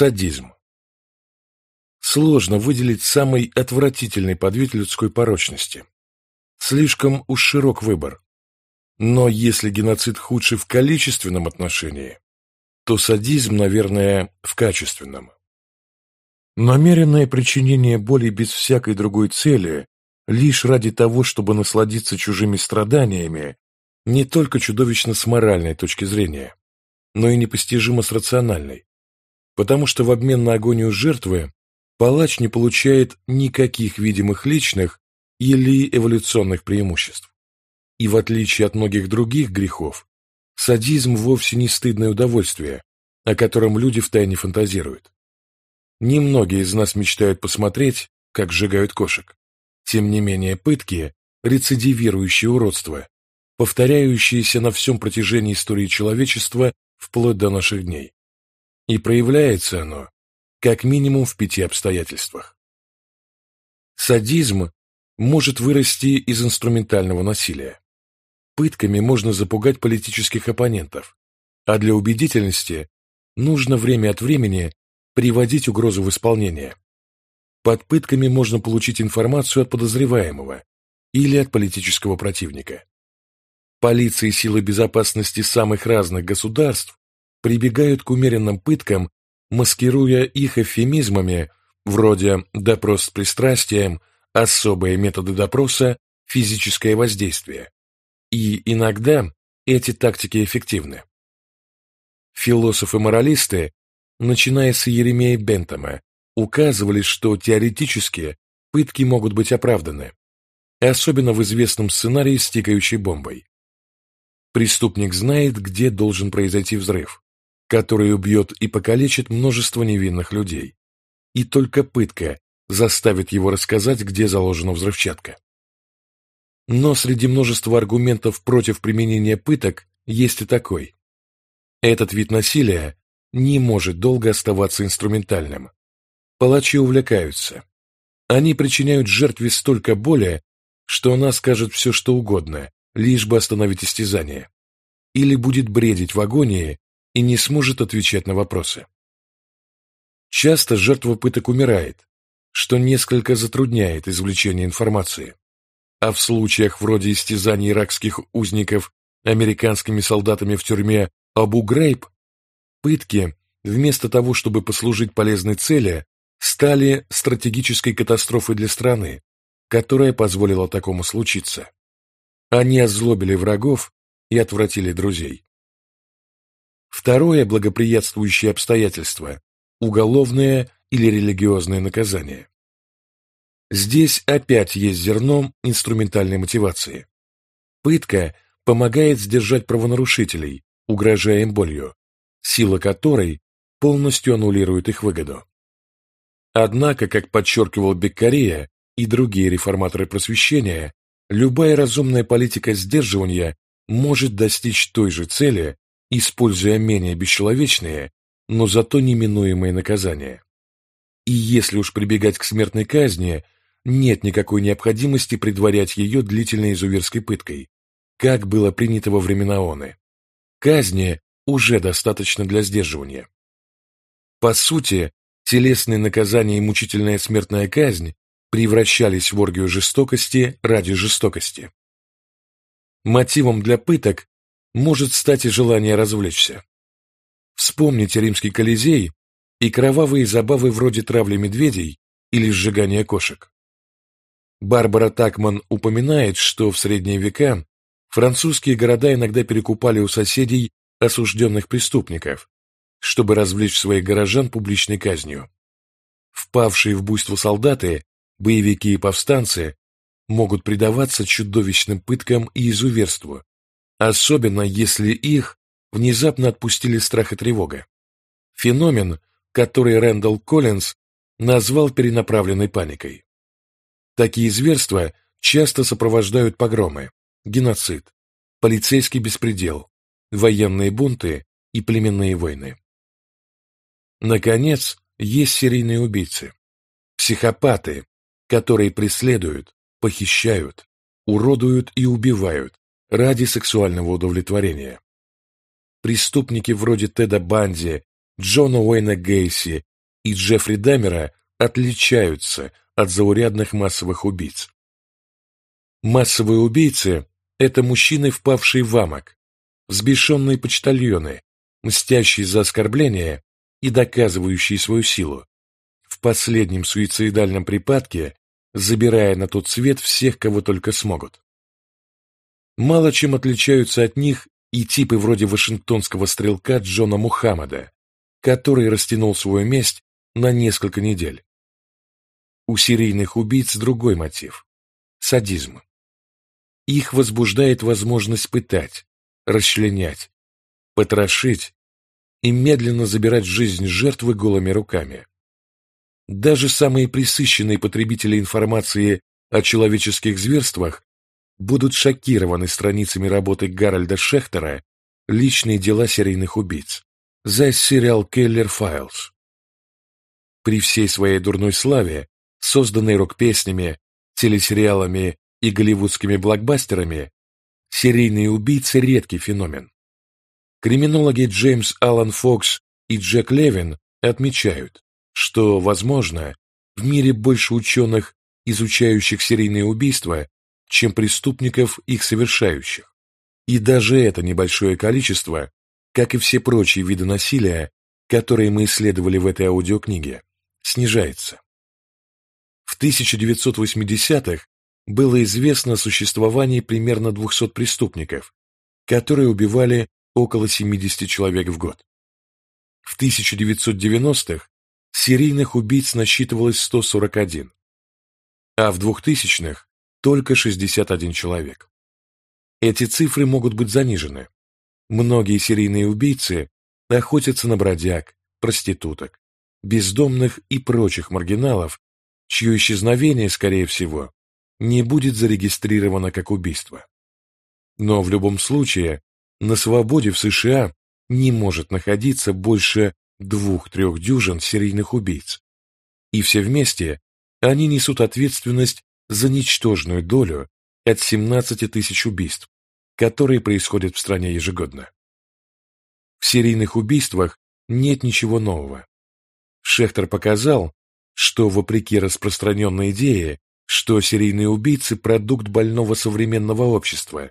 Садизм. Сложно выделить самый отвратительный подвид людской порочности. Слишком уж широк выбор. Но если геноцид худший в количественном отношении, то садизм, наверное, в качественном. Намеренное причинение боли без всякой другой цели, лишь ради того, чтобы насладиться чужими страданиями, не только чудовищно с моральной точки зрения, но и непостижимо с рациональной, потому что в обмен на агонию жертвы палач не получает никаких видимых личных или эволюционных преимуществ. И в отличие от многих других грехов, садизм вовсе не стыдное удовольствие, о котором люди втайне фантазируют. Немногие из нас мечтают посмотреть, как сжигают кошек. Тем не менее, пытки – рецидивирующие уродства, повторяющиеся на всем протяжении истории человечества вплоть до наших дней. И проявляется оно как минимум в пяти обстоятельствах. Садизм может вырасти из инструментального насилия. Пытками можно запугать политических оппонентов, а для убедительности нужно время от времени приводить угрозу в исполнение. Под пытками можно получить информацию от подозреваемого или от политического противника. Полиция и силы безопасности самых разных государств прибегают к умеренным пыткам, маскируя их эвфемизмами вроде «допрос с пристрастием», «особые методы допроса», «физическое воздействие». И иногда эти тактики эффективны. Философы-моралисты начиная с Еремея Бентома, указывали, что теоретически пытки могут быть оправданы, особенно в известном сценарии с тикающей бомбой. Преступник знает, где должен произойти взрыв, который убьет и покалечит множество невинных людей. И только пытка заставит его рассказать, где заложена взрывчатка. Но среди множества аргументов против применения пыток есть и такой. Этот вид насилия не может долго оставаться инструментальным. Палачи увлекаются. Они причиняют жертве столько боли, что она скажет все, что угодно, лишь бы остановить истязание. Или будет бредить в агонии и не сможет отвечать на вопросы. Часто жертва пыток умирает, что несколько затрудняет извлечение информации. А в случаях вроде истязаний иракских узников американскими солдатами в тюрьме Абу-Грейб Пытки, вместо того, чтобы послужить полезной цели, стали стратегической катастрофой для страны, которая позволила такому случиться. Они озлобили врагов и отвратили друзей. Второе благоприятствующее обстоятельство – уголовное или религиозное наказание. Здесь опять есть зерно инструментальной мотивации. Пытка помогает сдержать правонарушителей, угрожая им болью, сила которой полностью аннулирует их выгоду. Однако, как подчеркивал Беккария и другие реформаторы просвещения, любая разумная политика сдерживания может достичь той же цели, используя менее бесчеловечные, но зато неминуемые наказания. И если уж прибегать к смертной казни, нет никакой необходимости предварять ее длительной изуверской пыткой, как было принято во времена Оны. Казни уже достаточно для сдерживания. По сути, телесные наказания и мучительная смертная казнь превращались в оргию жестокости ради жестокости. Мотивом для пыток может стать и желание развлечься. Вспомните римский Колизей и кровавые забавы вроде травли медведей или сжигания кошек. Барбара Такман упоминает, что в средние века французские города иногда перекупали у соседей осужденных преступников, чтобы развлечь своих горожан публичной казнью. Впавшие в буйство солдаты, боевики и повстанцы могут предаваться чудовищным пыткам и изуверству, особенно если их внезапно отпустили страх и тревога. Феномен, который Рэндалл Коллинз назвал перенаправленной паникой. Такие зверства часто сопровождают погромы, геноцид, полицейский беспредел, военные бунты и племенные войны. Наконец, есть серийные убийцы, психопаты, которые преследуют, похищают, уродуют и убивают ради сексуального удовлетворения. Преступники вроде Теда Банди, Джона Уэйна Гейси и Джеффри Дамера отличаются от заурядных массовых убийц. Массовые убийцы – это мужчины, впавшие в амок, взбешенные почтальоны, мстящие за оскорбления и доказывающие свою силу, в последнем суицидальном припадке забирая на тот свет всех, кого только смогут. Мало чем отличаются от них и типы вроде вашингтонского стрелка Джона Мухаммада, который растянул свою месть на несколько недель. У серийных убийц другой мотив – садизм. Их возбуждает возможность пытать, расчленять, потрошить и медленно забирать жизнь жертвы голыми руками. Даже самые присыщенные потребители информации о человеческих зверствах будут шокированы страницами работы Гарольда Шехтера «Личные дела серийных убийц» за сериал «Келлер Файлз». При всей своей дурной славе, созданной рок-песнями, телесериалами и голливудскими блокбастерами, серийные убийцы – редкий феномен. Криминологи Джеймс Аллан Фокс и Джек Левин отмечают, что, возможно, в мире больше ученых, изучающих серийные убийства, чем преступников, их совершающих. И даже это небольшое количество, как и все прочие виды насилия, которые мы исследовали в этой аудиокниге, снижается. В 1980-х было известно о существовании примерно 200 преступников, которые убивали около 70 человек в год. В 1990-х серийных убийц насчитывалось 141, а в 2000-х только 61 человек. Эти цифры могут быть занижены. Многие серийные убийцы охотятся на бродяг, проституток, бездомных и прочих маргиналов, чье исчезновение, скорее всего, не будет зарегистрировано как убийство. Но в любом случае на свободе в США не может находиться больше двух-трех дюжин серийных убийц. И все вместе они несут ответственность за ничтожную долю от 17 тысяч убийств, которые происходят в стране ежегодно. В серийных убийствах нет ничего нового. Шехтер показал, что, вопреки распространенной идее, что серийные убийцы – продукт больного современного общества,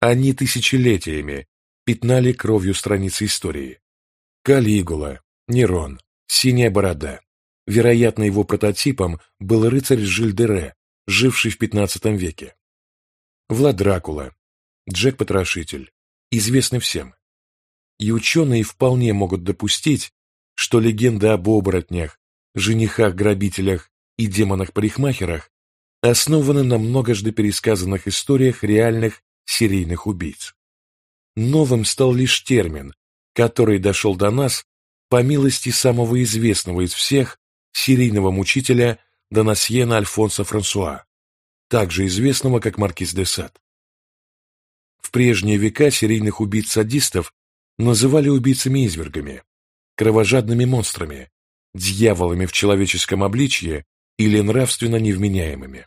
они тысячелетиями пятнали кровью страницы истории. Калигула, Нерон, Синяя борода. Вероятно, его прототипом был рыцарь Жильдере, живший в XV веке. Влад Дракула, Джек Потрошитель, известны всем. И ученые вполне могут допустить, что легенда об оборотнях, женихах-грабителях и демонах-парикмахерах основаны на многожды пересказанных историях реальных серийных убийц. Новым стал лишь термин, который дошел до нас по милости самого известного из всех серийного мучителя Донасьена Альфонса Франсуа, также известного как Маркиз де Сад. В прежние века серийных убийц-садистов называли убийцами-извергами, кровожадными монстрами, дьяволами в человеческом обличье или нравственно невменяемыми.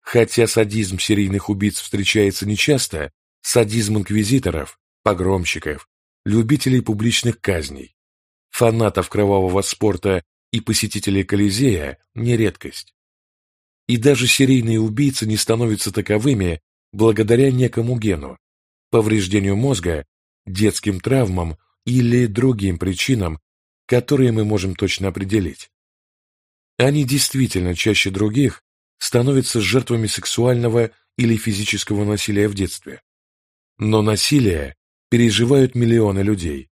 Хотя садизм серийных убийц встречается нечасто, садизм инквизиторов, погромщиков, любителей публичных казней, фанатов кровавого спорта и посетителей Колизея не редкость. И даже серийные убийцы не становятся таковыми благодаря некому гену, повреждению мозга, детским травмам или другим причинам, которые мы можем точно определить. Они действительно чаще других становятся жертвами сексуального или физического насилия в детстве. Но насилие переживают миллионы людей,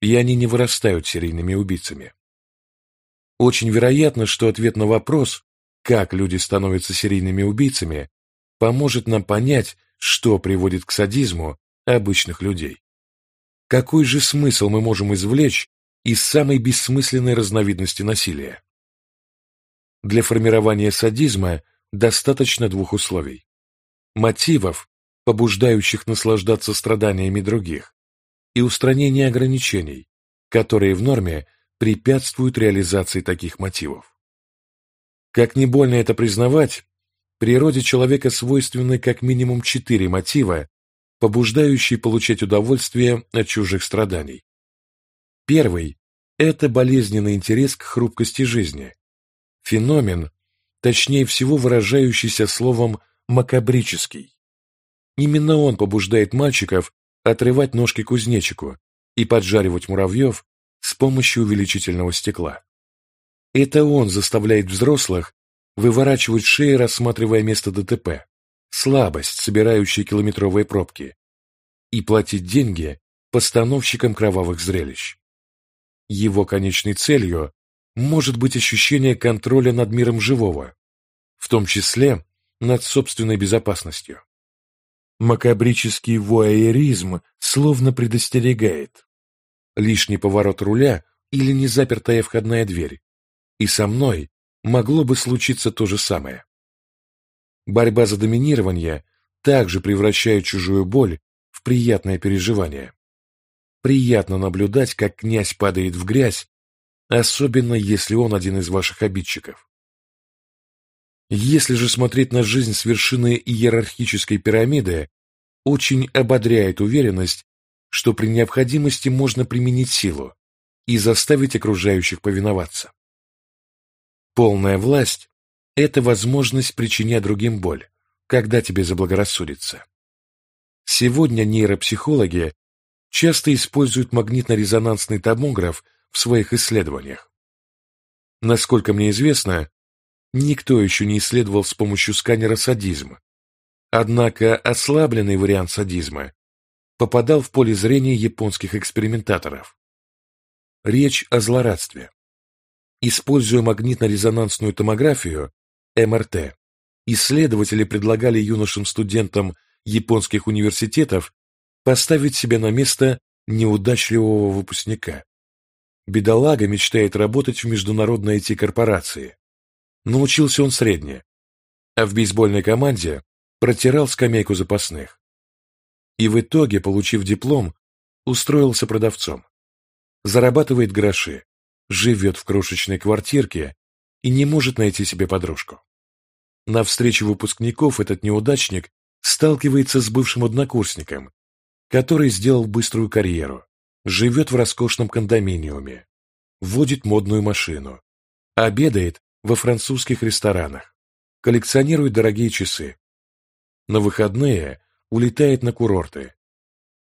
и они не вырастают серийными убийцами. Очень вероятно, что ответ на вопрос, как люди становятся серийными убийцами, поможет нам понять, что приводит к садизму обычных людей. Какой же смысл мы можем извлечь из самой бессмысленной разновидности насилия? Для формирования садизма достаточно двух условий. Мотивов, побуждающих наслаждаться страданиями других, и устранения ограничений, которые в норме препятствуют реализации таких мотивов. Как не больно это признавать, природе человека свойственны как минимум четыре мотива, побуждающие получать удовольствие от чужих страданий. Первый это болезненный интерес к хрупкости жизни. Феномен, точнее всего выражающийся словом «макабрический». Именно он побуждает мальчиков отрывать ножки кузнечику и поджаривать муравьев помощью увеличительного стекла. Это он заставляет взрослых выворачивать шеи, рассматривая место ДТП, слабость, собирающая километровые пробки, и платить деньги постановщикам кровавых зрелищ. Его конечной целью может быть ощущение контроля над миром живого, в том числе над собственной безопасностью. Макабрический вуайеризм словно предостерегает. Лишний поворот руля или незапертая входная дверь. И со мной могло бы случиться то же самое. Борьба за доминирование также превращает чужую боль в приятное переживание. Приятно наблюдать, как князь падает в грязь, особенно если он один из ваших обидчиков. Если же смотреть на жизнь с вершины иерархической пирамиды, очень ободряет уверенность, что при необходимости можно применить силу и заставить окружающих повиноваться. Полная власть – это возможность причинять другим боль, когда тебе заблагорассудится. Сегодня нейропсихологи часто используют магнитно-резонансный томограф в своих исследованиях. Насколько мне известно, никто еще не исследовал с помощью сканера садизм. Однако ослабленный вариант садизма попадал в поле зрения японских экспериментаторов. Речь о злорадстве. Используя магнитно-резонансную томографию, МРТ, исследователи предлагали юношам-студентам японских университетов поставить себя на место неудачливого выпускника. Бедолага мечтает работать в международной IT-корпорации. Научился он средне, а в бейсбольной команде протирал скамейку запасных. И в итоге, получив диплом, устроился продавцом. Зарабатывает гроши, живет в крошечной квартирке и не может найти себе подружку. На встрече выпускников этот неудачник сталкивается с бывшим однокурсником, который сделал быструю карьеру, живет в роскошном кондоминиуме, водит модную машину, обедает во французских ресторанах, коллекционирует дорогие часы. На выходные улетает на курорты,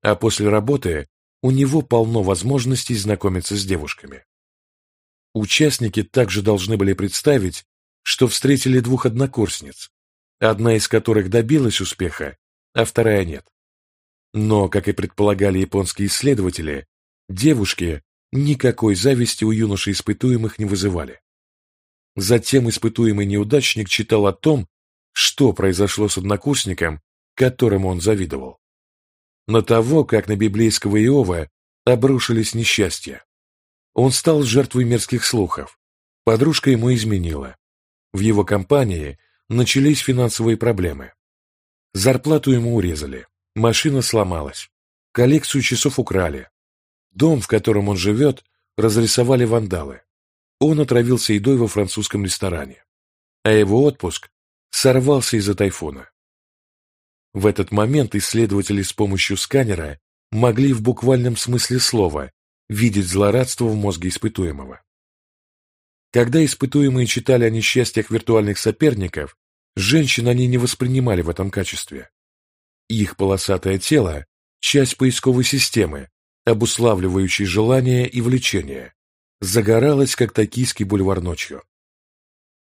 а после работы у него полно возможностей знакомиться с девушками. Участники также должны были представить, что встретили двух однокурсниц, одна из которых добилась успеха, а вторая нет. Но, как и предполагали японские исследователи, девушки никакой зависти у юношей испытуемых не вызывали. Затем испытуемый неудачник читал о том, что произошло с однокурсником, которому он завидовал. На того, как на библейского Иова обрушились несчастья. Он стал жертвой мерзких слухов. Подружка ему изменила. В его компании начались финансовые проблемы. Зарплату ему урезали, машина сломалась, коллекцию часов украли. Дом, в котором он живет, разрисовали вандалы. Он отравился едой во французском ресторане. А его отпуск сорвался из-за тайфуна. В этот момент исследователи с помощью сканера могли в буквальном смысле слова видеть злорадство в мозге испытуемого. Когда испытуемые читали о несчастьях виртуальных соперников, женщин они не воспринимали в этом качестве. Их полосатое тело – часть поисковой системы, обуславливающей желания и влечения, загоралась, как токийский бульвар ночью.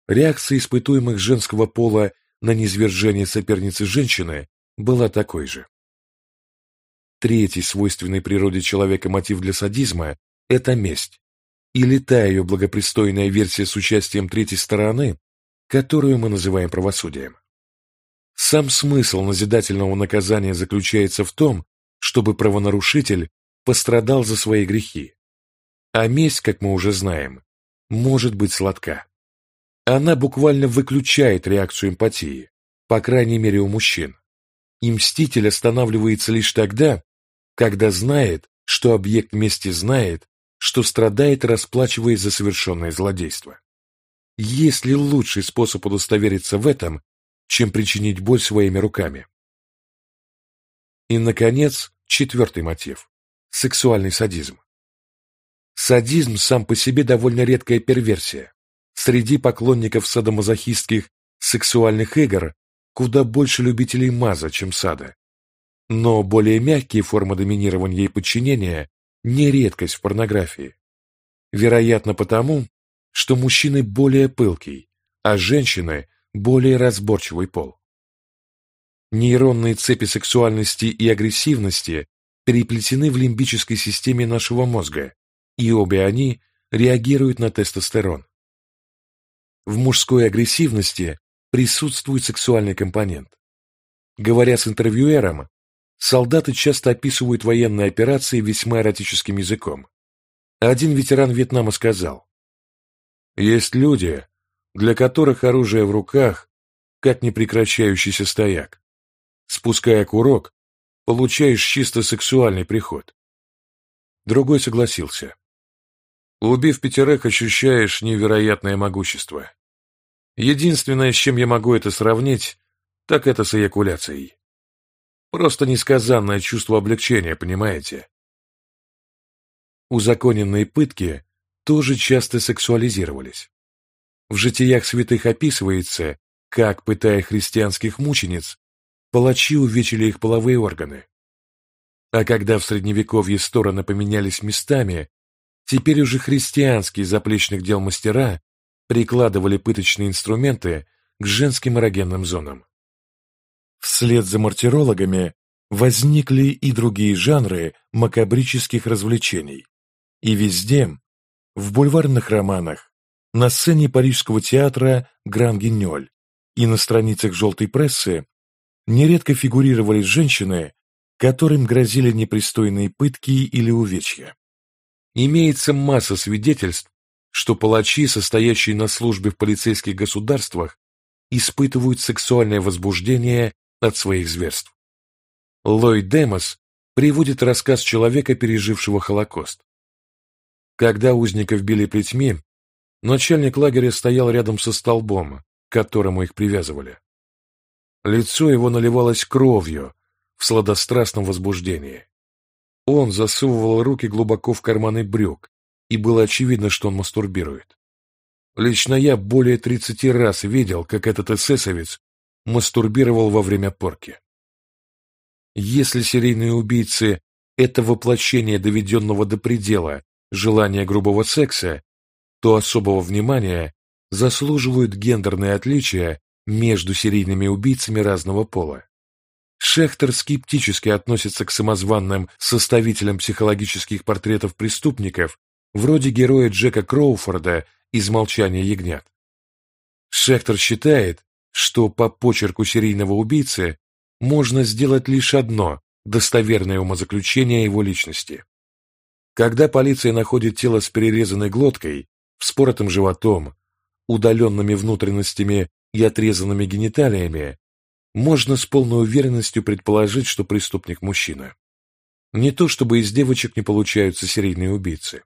Реакция испытуемых женского пола на низвержение соперницы женщины была такой же. Третий свойственный природе человека мотив для садизма – это месть, или та ее благопристойная версия с участием третьей стороны, которую мы называем правосудием. Сам смысл назидательного наказания заключается в том, чтобы правонарушитель пострадал за свои грехи. А месть, как мы уже знаем, может быть сладка. Она буквально выключает реакцию эмпатии, по крайней мере у мужчин. И мститель останавливается лишь тогда, когда знает, что объект мести знает, что страдает, расплачиваясь за совершенное злодейство. Есть ли лучший способ удостовериться в этом, чем причинить боль своими руками? И, наконец, четвертый мотив – сексуальный садизм. Садизм сам по себе довольно редкая перверсия. Среди поклонников садомазохистских сексуальных игр куда больше любителей маза, чем сада. Но более мягкие формы доминирования и подчинения не редкость в порнографии. Вероятно потому, что мужчины более пылкий, а женщины более разборчивый пол. Нейронные цепи сексуальности и агрессивности переплетены в лимбической системе нашего мозга, и обе они реагируют на тестостерон. В мужской агрессивности присутствует сексуальный компонент. Говоря с интервьюером, солдаты часто описывают военные операции весьма эротическим языком. Один ветеран Вьетнама сказал, «Есть люди, для которых оружие в руках, как непрекращающийся стояк. Спуская курок, получаешь чисто сексуальный приход». Другой согласился. Убив пятерых, ощущаешь невероятное могущество. Единственное, с чем я могу это сравнить, так это с эякуляцией. Просто несказанное чувство облегчения, понимаете? Узаконенные пытки тоже часто сексуализировались. В житиях святых описывается, как, пытая христианских мучениц, палачи увечили их половые органы. А когда в Средневековье стороны поменялись местами, теперь уже христианские заплечных дел мастера прикладывали пыточные инструменты к женским эрогенным зонам. Вслед за мартирологами возникли и другие жанры макабрических развлечений. И везде, в бульварных романах, на сцене парижского театра Гран-Гиньоль и на страницах желтой прессы нередко фигурировали женщины, которым грозили непристойные пытки или увечья. Имеется масса свидетельств что палачи, состоящие на службе в полицейских государствах, испытывают сексуальное возбуждение от своих зверств. Ллойд Демос приводит рассказ человека, пережившего Холокост. Когда узников били плетьми, начальник лагеря стоял рядом со столбом, к которому их привязывали. Лицо его наливалось кровью в сладострастном возбуждении. Он засовывал руки глубоко в карманы брюк, и было очевидно, что он мастурбирует. Лично я более 30 раз видел, как этот эсэсовец мастурбировал во время порки. Если серийные убийцы – это воплощение доведенного до предела желания грубого секса, то особого внимания заслуживают гендерные отличия между серийными убийцами разного пола. Шехтер скептически относится к самозванным составителям психологических портретов преступников вроде героя Джека Кроуфорда из «Молчания ягнят». Шехтер считает, что по почерку серийного убийцы можно сделать лишь одно достоверное умозаключение его личности. Когда полиция находит тело с перерезанной глоткой, вспоротым животом, удаленными внутренностями и отрезанными гениталиями, можно с полной уверенностью предположить, что преступник мужчина. Не то чтобы из девочек не получаются серийные убийцы.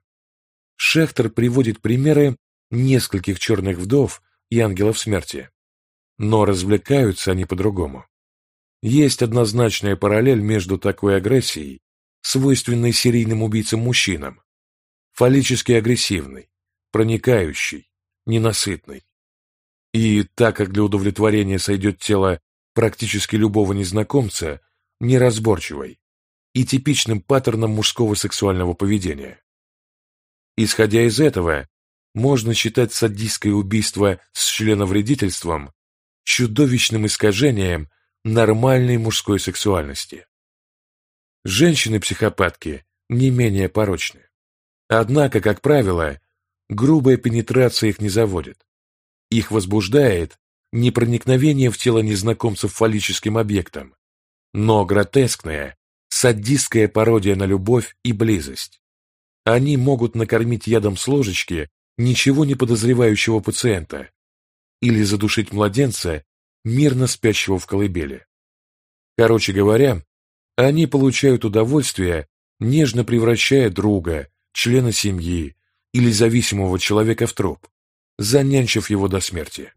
Шехтер приводит примеры нескольких черных вдов и ангелов смерти. Но развлекаются они по-другому. Есть однозначная параллель между такой агрессией, свойственной серийным убийцам-мужчинам, фаллически агрессивной, проникающей, ненасытной. И так как для удовлетворения сойдет тело практически любого незнакомца, неразборчивой и типичным паттерном мужского сексуального поведения. Исходя из этого, можно считать садистское убийство с членовредительством чудовищным искажением нормальной мужской сексуальности. Женщины-психопатки не менее порочны. Однако, как правило, грубая пенетрация их не заводит. Их возбуждает не проникновение в тело незнакомцев фаллическим объектом, но гротескная, садистская пародия на любовь и близость. Они могут накормить ядом с ложечки ничего не подозревающего пациента или задушить младенца, мирно спящего в колыбели. Короче говоря, они получают удовольствие, нежно превращая друга, члена семьи или зависимого человека в труп, занянчив его до смерти.